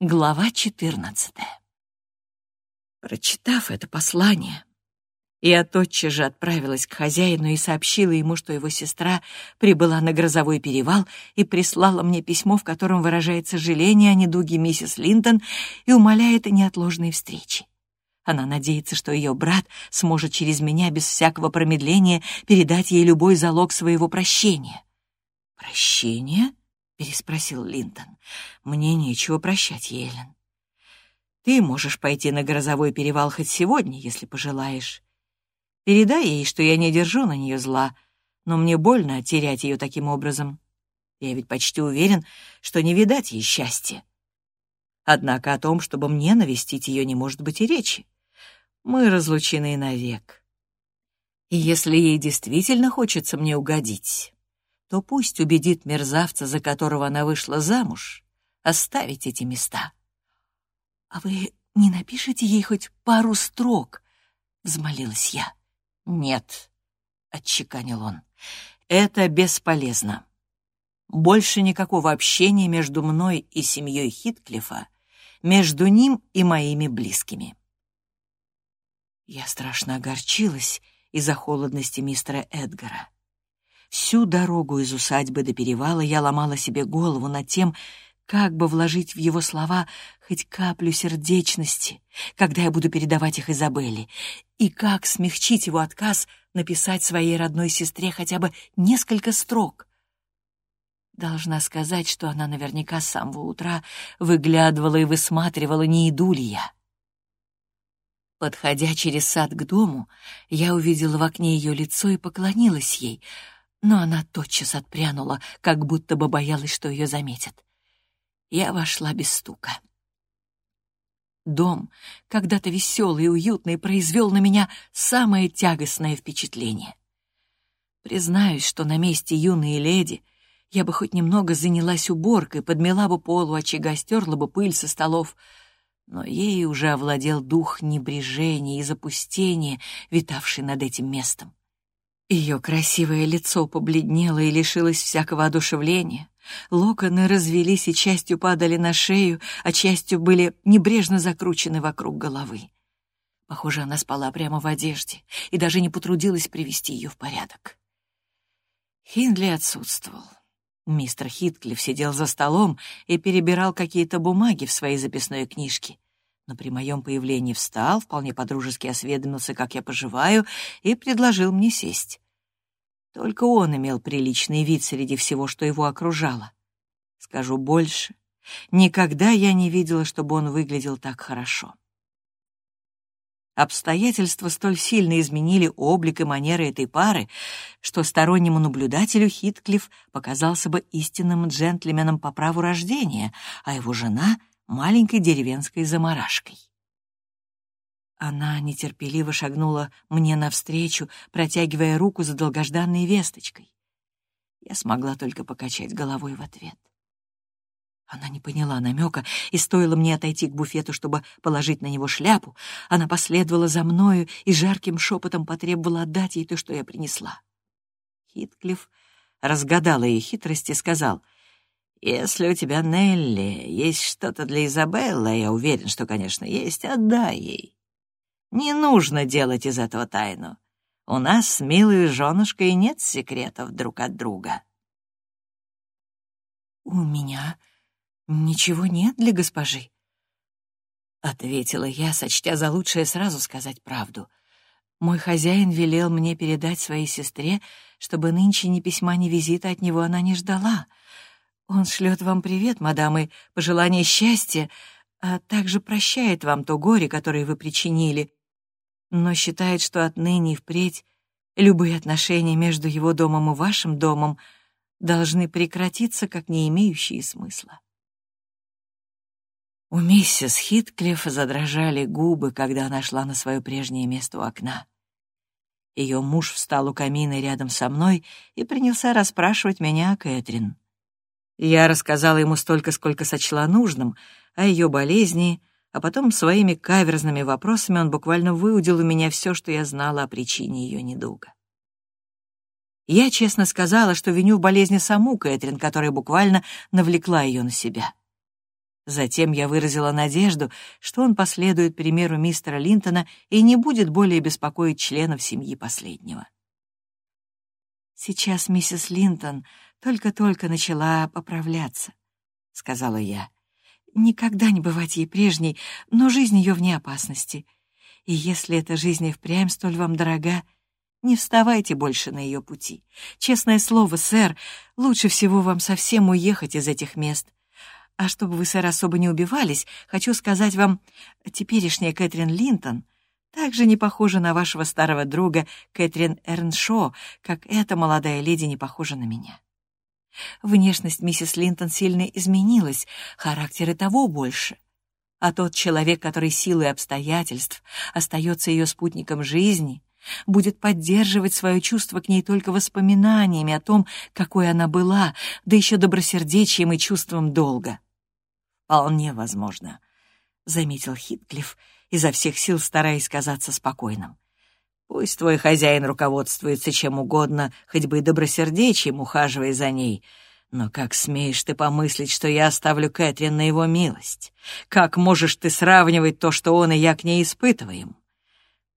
Глава 14. Прочитав это послание, я тотчас же отправилась к хозяину и сообщила ему, что его сестра прибыла на грозовой перевал и прислала мне письмо, в котором выражается жаление о недуге миссис Линтон и умоляет о неотложной встрече. Она надеется, что ее брат сможет через меня без всякого промедления передать ей любой залог своего прощения. «Прощение?» — переспросил Линтон. «Мне нечего прощать, Елен. Ты можешь пойти на грозовой перевал хоть сегодня, если пожелаешь. Передай ей, что я не держу на нее зла, но мне больно терять ее таким образом. Я ведь почти уверен, что не видать ей счастья. Однако о том, чтобы мне навестить ее, не может быть и речи. Мы разлучены навек. И если ей действительно хочется мне угодить, то пусть убедит мерзавца, за которого она вышла замуж, оставить эти места. — А вы не напишите ей хоть пару строк? — взмолилась я. — Нет, — отчеканил он, — это бесполезно. Больше никакого общения между мной и семьей Хитклифа, между ним и моими близкими. Я страшно огорчилась из-за холодности мистера Эдгара. Всю дорогу из усадьбы до перевала я ломала себе голову над тем, как бы вложить в его слова хоть каплю сердечности, когда я буду передавать их Изабелле, и как смягчить его отказ написать своей родной сестре хотя бы несколько строк. Должна сказать, что она наверняка с самого утра выглядывала и высматривала, не иду ли я. Подходя через сад к дому, я увидела в окне ее лицо и поклонилась ей — но она тотчас отпрянула, как будто бы боялась, что ее заметят. Я вошла без стука. Дом, когда-то веселый и уютный, произвел на меня самое тягостное впечатление. Признаюсь, что на месте юной леди я бы хоть немного занялась уборкой, подмела бы полу очага, стерла бы пыль со столов, но ей уже овладел дух небрежения и запустения, витавший над этим местом. Ее красивое лицо побледнело и лишилось всякого одушевления. Локоны развелись и частью падали на шею, а частью были небрежно закручены вокруг головы. Похоже, она спала прямо в одежде и даже не потрудилась привести ее в порядок. Хиндли отсутствовал. Мистер Хитклифф сидел за столом и перебирал какие-то бумаги в своей записной книжке но при моем появлении встал, вполне подружески осведомился, как я поживаю, и предложил мне сесть. Только он имел приличный вид среди всего, что его окружало. Скажу больше, никогда я не видела, чтобы он выглядел так хорошо. Обстоятельства столь сильно изменили облик и манеры этой пары, что стороннему наблюдателю Хитклифф показался бы истинным джентльменом по праву рождения, а его жена — маленькой деревенской заморашкой. Она нетерпеливо шагнула мне навстречу, протягивая руку за долгожданной весточкой. Я смогла только покачать головой в ответ. Она не поняла намека, и стоило мне отойти к буфету, чтобы положить на него шляпу, она последовала за мною и жарким шепотом потребовала отдать ей то, что я принесла. Хитклифф разгадал ее хитрость и сказал — если у тебя, Нелли, есть что-то для Изабеллы, я уверен, что, конечно, есть, отдай ей. Не нужно делать из этого тайну. У нас с милой женушкой нет секретов друг от друга. «У меня ничего нет для госпожи», — ответила я, сочтя за лучшее сразу сказать правду. Мой хозяин велел мне передать своей сестре, чтобы нынче ни письма, ни визита от него она не ждала — он шлет вам привет, мадам, и пожелание счастья, а также прощает вам то горе, которое вы причинили, но считает, что отныне и впредь любые отношения между его домом и вашим домом должны прекратиться, как не имеющие смысла. У миссис Хитклифф задрожали губы, когда она шла на свое прежнее место у окна. Ее муж встал у камина рядом со мной и принялся расспрашивать меня о Кэтрин. Я рассказала ему столько, сколько сочла нужным, о ее болезни, а потом своими каверзными вопросами он буквально выудил у меня все, что я знала о причине ее недуга. Я честно сказала, что виню в болезни саму Кэтрин, которая буквально навлекла ее на себя. Затем я выразила надежду, что он последует примеру мистера Линтона и не будет более беспокоить членов семьи последнего. «Сейчас миссис Линтон только-только начала поправляться», — сказала я. «Никогда не бывать ей прежней, но жизнь ее вне опасности. И если эта жизнь и впрямь столь вам дорога, не вставайте больше на ее пути. Честное слово, сэр, лучше всего вам совсем уехать из этих мест. А чтобы вы, сэр, особо не убивались, хочу сказать вам, теперешняя Кэтрин Линтон также не похожа на вашего старого друга Кэтрин Эрншо, как эта молодая леди не похожа на меня. Внешность миссис Линтон сильно изменилась, характер и того больше. А тот человек, который силой обстоятельств остается ее спутником жизни, будет поддерживать свое чувство к ней только воспоминаниями о том, какой она была, да еще добросердечием и чувством долга. «Вполне возможно», — заметил Хитклифф, изо всех сил стараясь казаться спокойным. «Пусть твой хозяин руководствуется чем угодно, хоть бы и добросердечием, ухаживая за ней, но как смеешь ты помыслить, что я оставлю Кэтрин на его милость? Как можешь ты сравнивать то, что он и я к ней испытываем?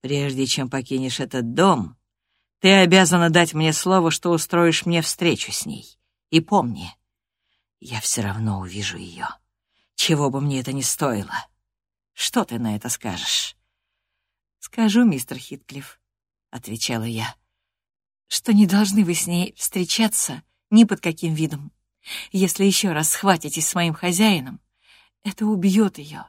Прежде чем покинешь этот дом, ты обязана дать мне слово, что устроишь мне встречу с ней. И помни, я все равно увижу ее» чего бы мне это ни стоило. Что ты на это скажешь?» «Скажу, мистер Хитклифф», — отвечала я, «что не должны вы с ней встречаться ни под каким видом. Если еще раз схватитесь с моим хозяином, это убьет ее».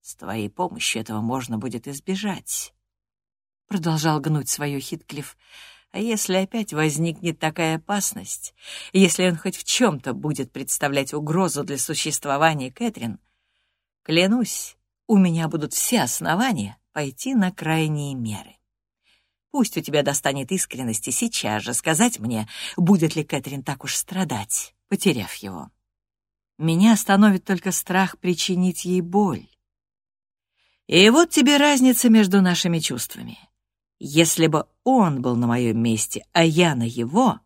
«С твоей помощью этого можно будет избежать», — продолжал гнуть свое Хитклифф, а если опять возникнет такая опасность, если он хоть в чем-то будет представлять угрозу для существования Кэтрин, клянусь, у меня будут все основания пойти на крайние меры. Пусть у тебя достанет искренности сейчас же сказать мне, будет ли Кэтрин так уж страдать, потеряв его. Меня остановит только страх причинить ей боль. И вот тебе разница между нашими чувствами. Если бы он был на моем месте, а я на его,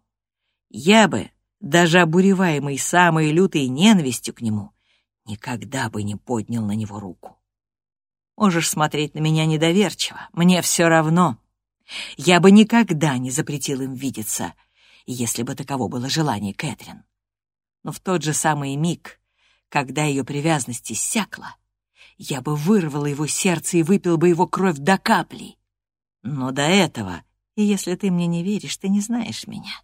я бы, даже обуреваемый самой лютой ненавистью к нему, никогда бы не поднял на него руку. Можешь смотреть на меня недоверчиво, мне все равно. Я бы никогда не запретил им видеться, если бы таково было желание Кэтрин. Но в тот же самый миг, когда ее привязанность иссякла, я бы вырвал его сердце и выпил бы его кровь до капли. Но до этого, и если ты мне не веришь, ты не знаешь меня,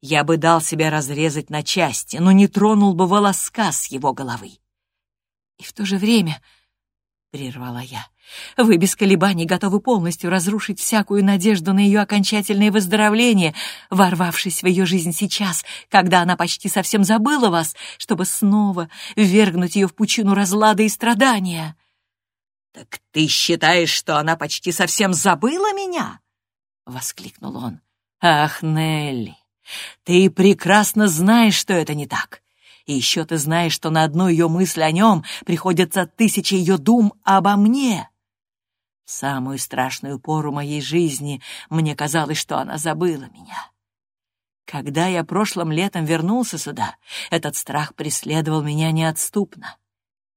я бы дал себя разрезать на части, но не тронул бы волоска с его головы. И в то же время, — прервала я, — вы без колебаний готовы полностью разрушить всякую надежду на ее окончательное выздоровление, ворвавшись в ее жизнь сейчас, когда она почти совсем забыла вас, чтобы снова ввергнуть ее в пучину разлада и страдания. «Так ты считаешь, что она почти совсем забыла меня?» — воскликнул он. «Ах, Нелли, ты прекрасно знаешь, что это не так. И еще ты знаешь, что на одну ее мысль о нем приходится тысячи ее дум обо мне. В самую страшную пору моей жизни мне казалось, что она забыла меня. Когда я прошлым летом вернулся сюда, этот страх преследовал меня неотступно.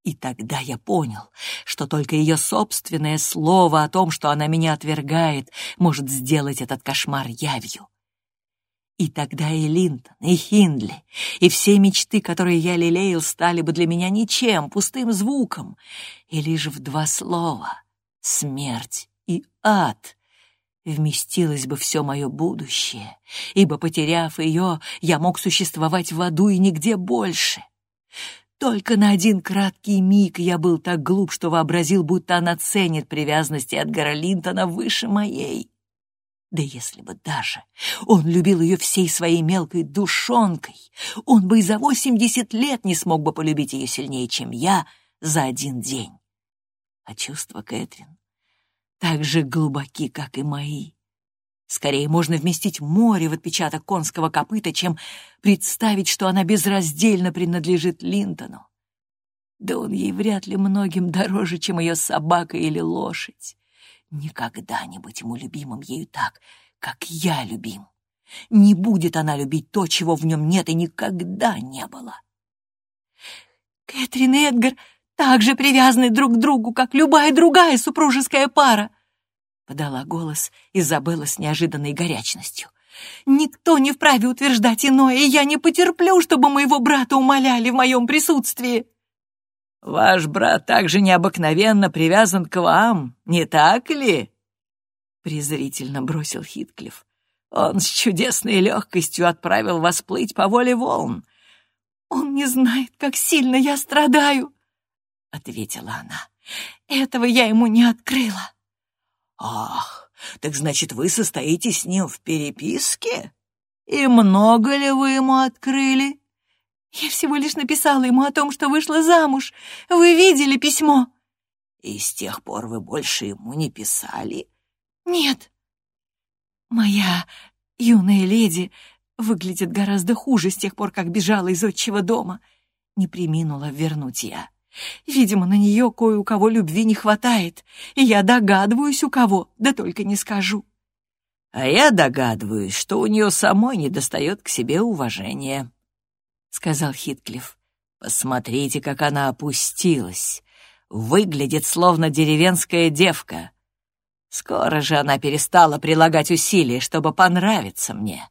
И тогда я понял, что только ее собственное слово о том, что она меня отвергает, может сделать этот кошмар явью. И тогда и Линтон, и Хиндли, и все мечты, которые я лелеял, стали бы для меня ничем, пустым звуком. И лишь в два слова — смерть и ад — вместилось бы все мое будущее, ибо, потеряв ее, я мог существовать в аду и нигде больше. Только на один краткий миг я был так глуп, что вообразил, будто она ценит привязанности Эдгара Линтона выше моей. Да если бы даже он любил ее всей своей мелкой душонкой, он бы и за восемьдесят лет не смог бы полюбить ее сильнее, чем я за один день. А чувства Кэтрин так же глубоки, как и мои. Скорее можно вместить море в отпечаток конского копыта, чем представить, что она безраздельно принадлежит Линтону. Да он ей вряд ли многим дороже, чем ее собака или лошадь. Никогда не быть ему любимым ею так, как я любим. Не будет она любить то, чего в нем нет и никогда не было. Кэтрин и Эдгар также привязаны друг к другу, как любая другая супружеская пара, подала голос Изабелла с неожиданной горячностью. Никто не вправе утверждать иное, и я не потерплю, чтобы моего брата умоляли в моем присутствии. Ваш брат также необыкновенно привязан к вам, не так ли? презрительно бросил Хитклифф. Он с чудесной легкостью отправил вас плыть по воле волн. Он не знает, как сильно я страдаю, ответила она. Этого я ему не открыла. Ах, так значит, вы состоите с ним в переписке? И много ли вы ему открыли? Я всего лишь написала ему о том, что вышла замуж. Вы видели письмо? И с тех пор вы больше ему не писали? Нет. Моя юная леди выглядит гораздо хуже с тех пор, как бежала из отчего дома. Не приминула вернуть я. Видимо, на нее кое у кого любви не хватает, и я догадываюсь, у кого, да только не скажу. А я догадываюсь, что у нее самой недостает к себе уважения, — сказал Хитклифф. Посмотрите, как она опустилась. Выглядит, словно деревенская девка. Скоро же она перестала прилагать усилия, чтобы понравиться мне.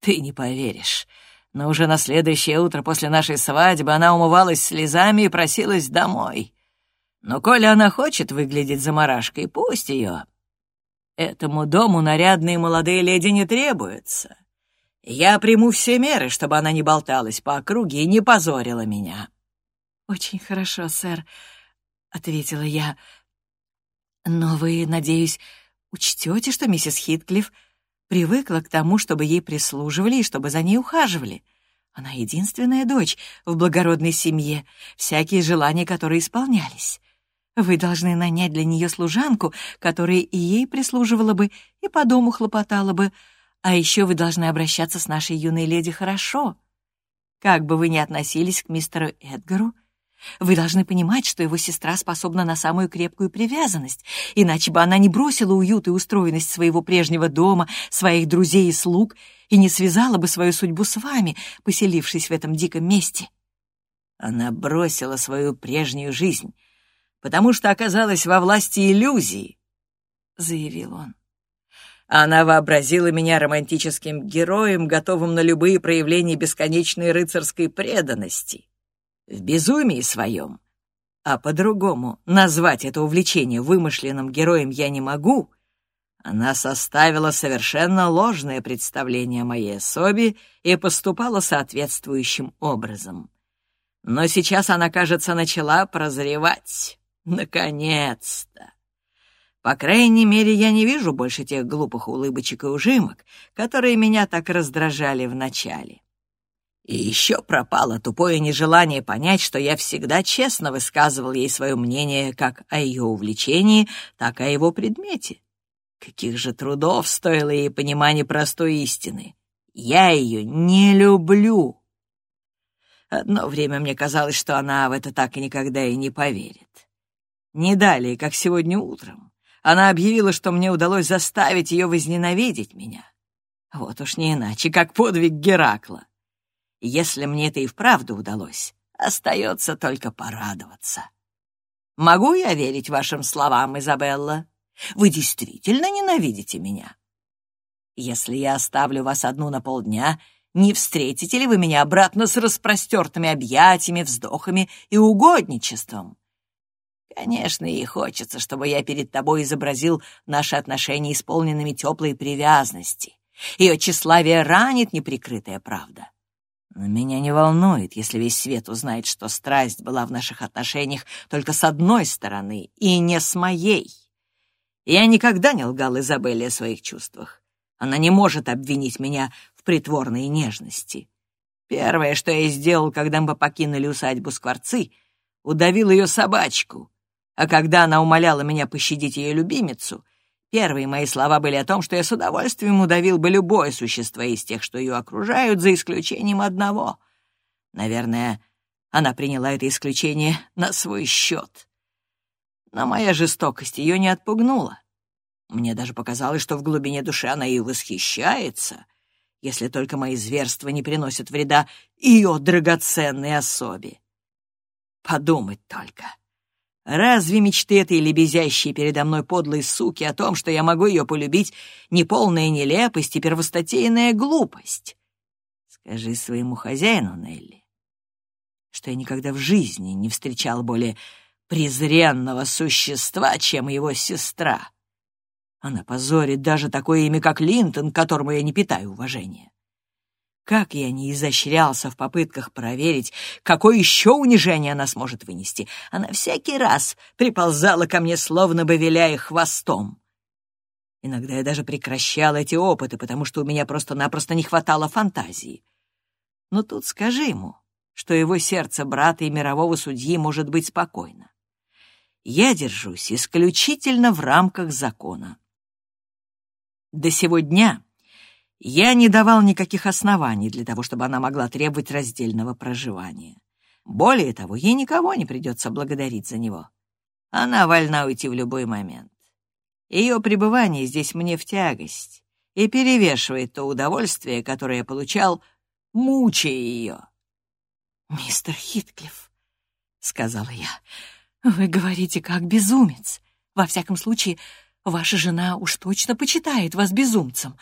Ты не поверишь, но уже на следующее утро после нашей свадьбы она умывалась слезами и просилась домой. Но коли она хочет выглядеть заморашкой, пусть ее. Этому дому нарядные молодые леди не требуются. Я приму все меры, чтобы она не болталась по округе и не позорила меня». «Очень хорошо, сэр», — ответила я. «Но вы, надеюсь, учтете, что миссис Хитклифф Привыкла к тому, чтобы ей прислуживали и чтобы за ней ухаживали. Она единственная дочь в благородной семье, всякие желания которые исполнялись. Вы должны нанять для нее служанку, которая и ей прислуживала бы, и по дому хлопотала бы, а еще вы должны обращаться с нашей юной леди хорошо. Как бы вы ни относились к мистеру Эдгару, вы должны понимать, что его сестра способна на самую крепкую привязанность, иначе бы она не бросила уют и устроенность своего прежнего дома, своих друзей и слуг, и не связала бы свою судьбу с вами, поселившись в этом диком месте. Она бросила свою прежнюю жизнь, потому что оказалась во власти иллюзий, — заявил он. Она вообразила меня романтическим героем, готовым на любые проявления бесконечной рыцарской преданности в безумии своем, а по-другому назвать это увлечение вымышленным героем я не могу, она составила совершенно ложное представление о моей особе и поступала соответствующим образом. Но сейчас она, кажется, начала прозревать. Наконец-то! По крайней мере, я не вижу больше тех глупых улыбочек и ужимок, которые меня так раздражали вначале. И еще пропало тупое нежелание понять, что я всегда честно высказывал ей свое мнение как о ее увлечении, так и о его предмете. Каких же трудов стоило ей понимание простой истины. Я ее не люблю. Одно время мне казалось, что она в это так и никогда и не поверит. Не далее, как сегодня утром, она объявила, что мне удалось заставить ее возненавидеть меня. Вот уж не иначе, как подвиг Геракла. Если мне это и вправду удалось, остается только порадоваться. Могу я верить вашим словам, Изабелла? Вы действительно ненавидите меня? Если я оставлю вас одну на полдня, не встретите ли вы меня обратно с распростертыми объятиями, вздохами и угодничеством? Конечно, ей хочется, чтобы я перед тобой изобразил наши отношения исполненными теплой привязанности. Ее тщеславие ранит неприкрытая правда. Но меня не волнует, если весь свет узнает, что страсть была в наших отношениях только с одной стороны и не с моей. Я никогда не лгал Изабелле о своих чувствах. Она не может обвинить меня в притворной нежности. Первое, что я сделал, когда мы покинули усадьбу Скворцы, удавил ее собачку. А когда она умоляла меня пощадить ее любимицу — Первые мои слова были о том, что я с удовольствием удавил бы любое существо из тех, что ее окружают, за исключением одного. Наверное, она приняла это исключение на свой счет. Но моя жестокость ее не отпугнула. Мне даже показалось, что в глубине души она и восхищается, если только мои зверства не приносят вреда ее драгоценной особе. Подумать только. Разве мечты этой лебезящей передо мной подлой суки о том, что я могу ее полюбить, неполная нелепость и первостатейная глупость? Скажи своему хозяину, Нелли, что я никогда в жизни не встречал более презренного существа, чем его сестра. Она позорит даже такое имя, как Линтон, к которому я не питаю уважения. Как я не изощрялся в попытках проверить, какое еще унижение она сможет вынести, она всякий раз приползала ко мне, словно бы виляя хвостом. Иногда я даже прекращал эти опыты, потому что у меня просто-напросто не хватало фантазии. Но тут скажи ему, что его сердце брата и мирового судьи может быть спокойно. Я держусь исключительно в рамках закона. До сего дня я не давал никаких оснований для того, чтобы она могла требовать раздельного проживания. Более того, ей никого не придется благодарить за него. Она вольна уйти в любой момент. Ее пребывание здесь мне в тягость и перевешивает то удовольствие, которое я получал, мучая ее. «Мистер Хитклифф», — сказала я, — «вы говорите как безумец. Во всяком случае, ваша жена уж точно почитает вас безумцем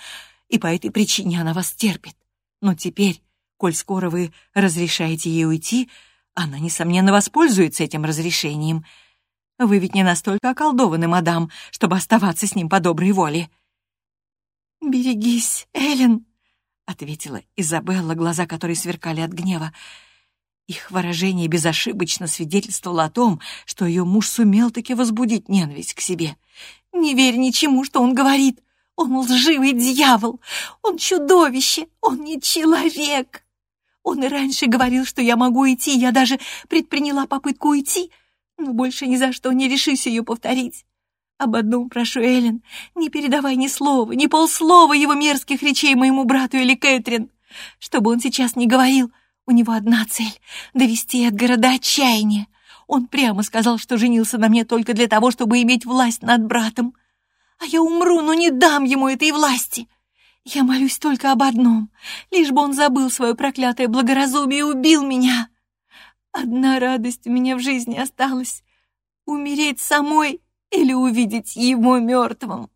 и по этой причине она вас терпит. Но теперь, коль скоро вы разрешаете ей уйти, она, несомненно, воспользуется этим разрешением. Вы ведь не настолько околдованы, мадам, чтобы оставаться с ним по доброй воле». «Берегись, Эллен», — ответила Изабелла, глаза которой сверкали от гнева. Их выражение безошибочно свидетельствовало о том, что ее муж сумел таки возбудить ненависть к себе. «Не верь ничему, что он говорит. Он лживый дьявол, он чудовище, он не человек. Он и раньше говорил, что я могу идти, я даже предприняла попытку уйти, но больше ни за что не решусь ее повторить. Об одном прошу, Эллен, не передавай ни слова, ни полслова его мерзких речей моему брату или Кэтрин. Что бы он сейчас ни говорил, у него одна цель — довести Эдгара до отчаяния. Он прямо сказал, что женился на мне только для того, чтобы иметь власть над братом а я умру, но не дам ему этой власти. Я молюсь только об одном, лишь бы он забыл свое проклятое благоразумие и убил меня. Одна радость у меня в жизни осталась — умереть самой или увидеть его мертвым.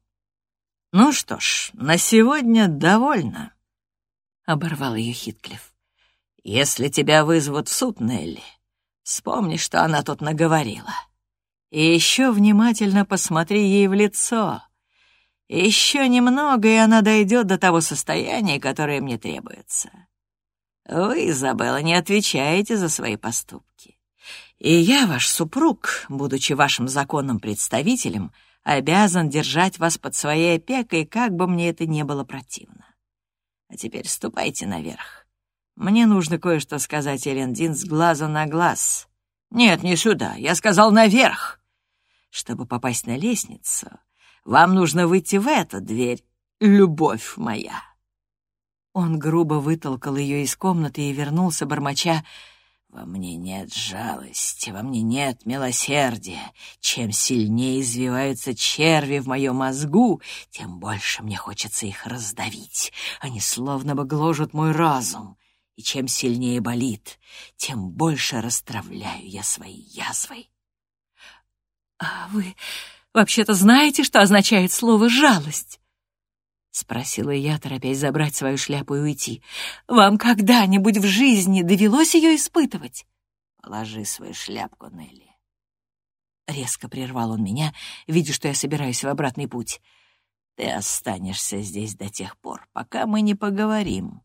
«Ну что ж, на сегодня довольно», — оборвал ее Хитклифф. «Если тебя вызовут в суд, Нелли, вспомни, что она тут наговорила. И еще внимательно посмотри ей в лицо. Еще немного, и она дойдет до того состояния, которое мне требуется. Вы, Изабелла, не отвечаете за свои поступки. И я, ваш супруг, будучи вашим законным представителем, обязан держать вас под своей опекой, как бы мне это не было противно. А теперь ступайте наверх. Мне нужно кое-что сказать Элен Дин с глазу на глаз. Нет, не сюда, я сказал наверх. Чтобы попасть на лестницу, вам нужно выйти в эту дверь, любовь моя». Он грубо вытолкал ее из комнаты и вернулся, бормоча, «Во мне нет жалости, во мне нет милосердия. Чем сильнее извиваются черви в моем мозгу, тем больше мне хочется их раздавить. Они словно бы гложут мой разум. И чем сильнее болит, тем больше расстравляю я свои язвой». «А вы вообще-то знаете, что означает слово «жалость»?» — спросила я, торопясь забрать свою шляпу и уйти. «Вам когда-нибудь в жизни довелось ее испытывать?» «Положи свою шляпку, Нелли». Резко прервал он меня, видя, что я собираюсь в обратный путь. «Ты останешься здесь до тех пор, пока мы не поговорим.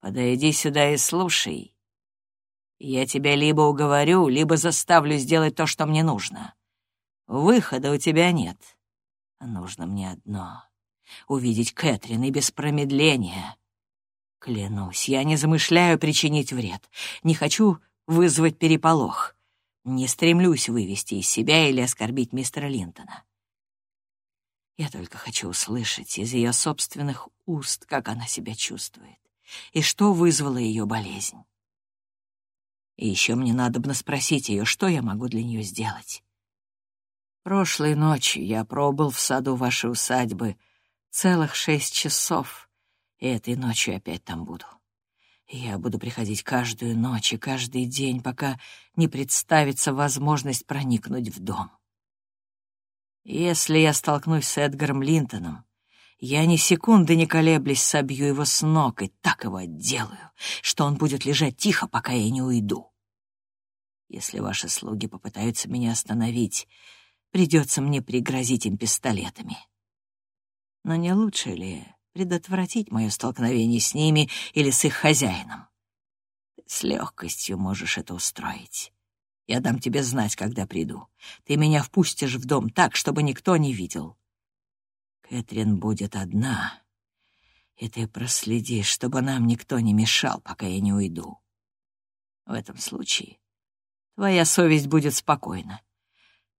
Подойди сюда и слушай. Я тебя либо уговорю, либо заставлю сделать то, что мне нужно». Выхода у тебя нет. Нужно мне одно — увидеть Кэтрин и без промедления. Клянусь, я не замышляю причинить вред, не хочу вызвать переполох, не стремлюсь вывести из себя или оскорбить мистера Линтона. Я только хочу услышать из ее собственных уст, как она себя чувствует и что вызвало ее болезнь. И еще мне надобно спросить ее, что я могу для нее сделать. Прошлой ночью я пробыл в саду вашей усадьбы целых шесть часов, и этой ночью опять там буду. Я буду приходить каждую ночь и каждый день, пока не представится возможность проникнуть в дом. Если я столкнусь с Эдгаром Линтоном, я ни секунды не колеблясь собью его с ног и так его отделаю, что он будет лежать тихо, пока я не уйду. Если ваши слуги попытаются меня остановить, придется мне пригрозить им пистолетами. Но не лучше ли предотвратить мое столкновение с ними или с их хозяином? с легкостью можешь это устроить. Я дам тебе знать, когда приду. Ты меня впустишь в дом так, чтобы никто не видел. Кэтрин будет одна, и ты проследишь, чтобы нам никто не мешал, пока я не уйду. В этом случае твоя совесть будет спокойна.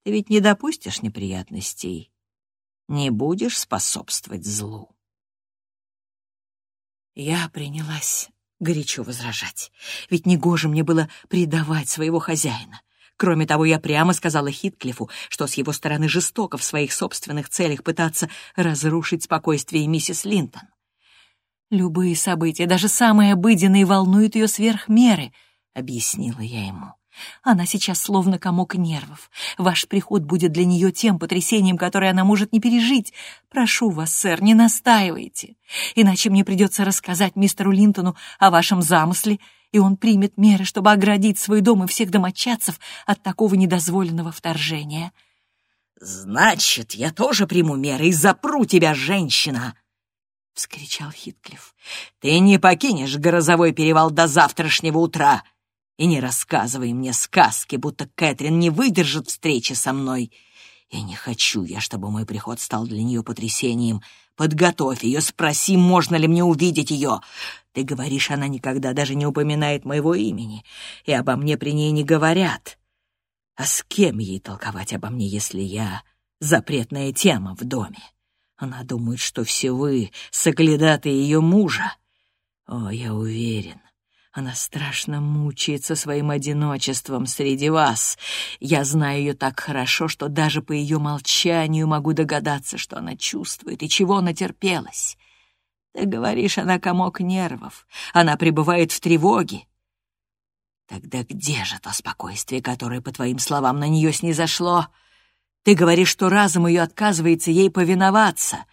Ты ведь не допустишь неприятностей, не будешь способствовать злу. Я принялась горячо возражать. Ведь негоже мне было предавать своего хозяина. Кроме того, я прямо сказала Хитклифу, что с его стороны жестоко в своих собственных целях пытаться разрушить спокойствие миссис Линтон. «Любые события, даже самые обыденные, волнуют ее сверх меры», — объяснила я ему. Она сейчас словно комок нервов. Ваш приход будет для нее тем потрясением, которое она может не пережить. Прошу вас, сэр, не настаивайте. Иначе мне придется рассказать мистеру Линтону о вашем замысле, и он примет меры, чтобы оградить свой дом и всех домочадцев от такого недозволенного вторжения. «Значит, я тоже приму меры и запру тебя, женщина!» — вскричал Хитклифф. «Ты не покинешь грозовой перевал до завтрашнего утра!» И не рассказывай мне сказки, будто Кэтрин не выдержит встречи со мной. Я не хочу я, чтобы мой приход стал для нее потрясением. Подготовь ее, спроси, можно ли мне увидеть ее. Ты говоришь, она никогда даже не упоминает моего имени, и обо мне при ней не говорят. А с кем ей толковать обо мне, если я запретная тема в доме? Она думает, что все вы — соглядаты ее мужа. О, я уверен, она страшно мучается своим одиночеством среди вас. Я знаю ее так хорошо, что даже по ее молчанию могу догадаться, что она чувствует и чего натерпелась. Ты говоришь, она комок нервов, она пребывает в тревоге. Тогда где же то спокойствие, которое, по твоим словам, на нее снизошло? Ты говоришь, что разум ее отказывается ей повиноваться.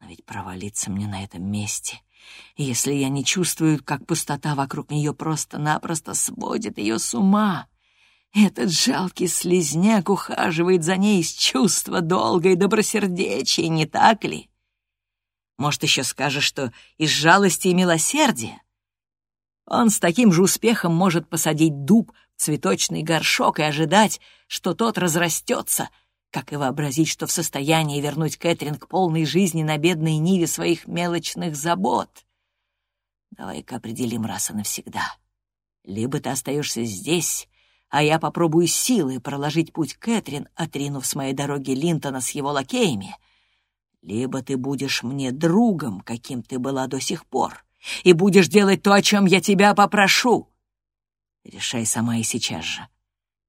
Но ведь провалиться мне на этом месте если я не чувствую, как пустота вокруг нее просто-напросто сводит ее с ума. Этот жалкий слезняк ухаживает за ней из чувства долга и добросердечия, не так ли? Может, еще скажешь, что из жалости и милосердия? Он с таким же успехом может посадить дуб в цветочный горшок и ожидать, что тот разрастется, как и вообразить, что в состоянии вернуть Кэтрин к полной жизни на бедной ниве своих мелочных забот. Давай-ка определим раз и навсегда. Либо ты остаешься здесь, а я попробую силой проложить путь Кэтрин, отринув с моей дороги Линтона с его лакеями, либо ты будешь мне другом, каким ты была до сих пор, и будешь делать то, о чем я тебя попрошу. Решай сама и сейчас же,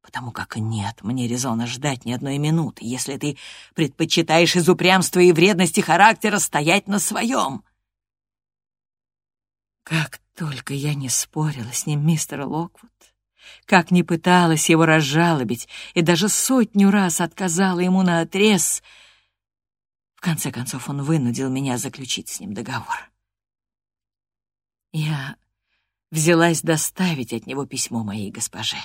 потому как нет мне резона ждать ни одной минуты, если ты предпочитаешь из упрямства и вредности характера стоять на своем. Как только я не спорила с ним, мистер Локвуд, как не пыталась его разжалобить и даже сотню раз отказала ему на отрез, в конце концов он вынудил меня заключить с ним договор. Я взялась доставить от него письмо моей госпоже.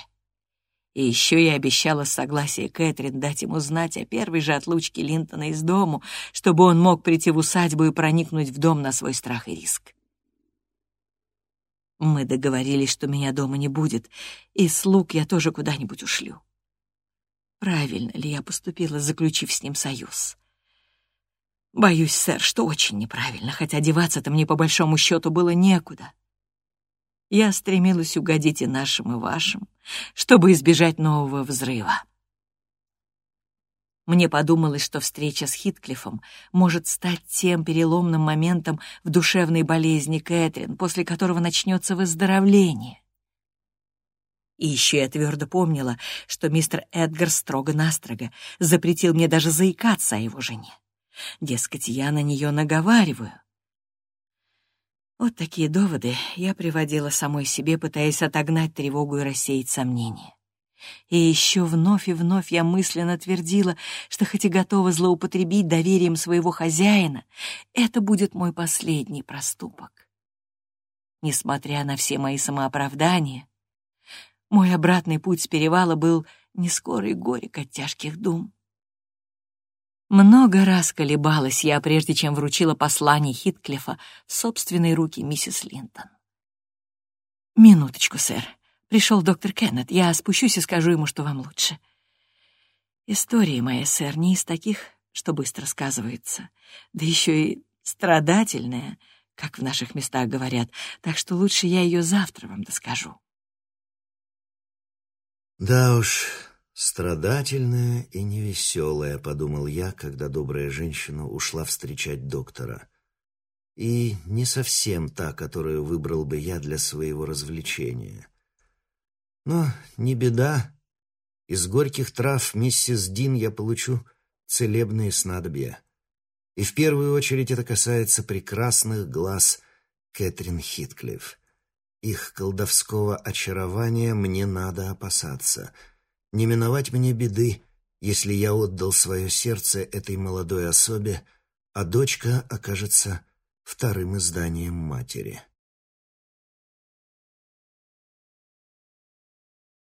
И еще я обещала согласие Кэтрин дать ему знать о первой же отлучке Линтона из дому, чтобы он мог прийти в усадьбу и проникнуть в дом на свой страх и риск. Мы договорились, что меня дома не будет, и слуг я тоже куда-нибудь ушлю. Правильно ли я поступила, заключив с ним союз? Боюсь, сэр, что очень неправильно, хотя деваться-то мне по большому счету было некуда. Я стремилась угодить и нашим, и вашим, чтобы избежать нового взрыва. Мне подумалось, что встреча с Хитклифом может стать тем переломным моментом в душевной болезни Кэтрин, после которого начнется выздоровление. И еще я твердо помнила, что мистер Эдгар строго-настрого запретил мне даже заикаться о его жене. Дескать, я на нее наговариваю. Вот такие доводы я приводила самой себе, пытаясь отогнать тревогу и рассеять сомнения. И еще вновь и вновь я мысленно твердила, что хоть и готова злоупотребить доверием своего хозяина, это будет мой последний проступок. Несмотря на все мои самооправдания, мой обратный путь с перевала был не скорый и горек от тяжких дум. Много раз колебалась я, прежде чем вручила послание Хитклифа в собственные руки миссис Линтон. «Минуточку, сэр. Пришел доктор Кеннет. Я спущусь и скажу ему, что вам лучше». История моя, сэр, не из таких, что быстро сказывается, да еще и страдательная, как в наших местах говорят, так что лучше я ее завтра вам доскажу. Да уж, «Страдательная и невеселая», — подумал я, когда добрая женщина ушла встречать доктора. И не совсем та, которую выбрал бы я для своего развлечения. Но не беда. Из горьких трав миссис Дин я получу целебные снадобья. И в первую очередь это касается прекрасных глаз Кэтрин Хитклифф. Их колдовского очарования мне надо опасаться — не миновать мне беды, если я отдал свое сердце этой молодой особе, а дочка окажется вторым изданием матери.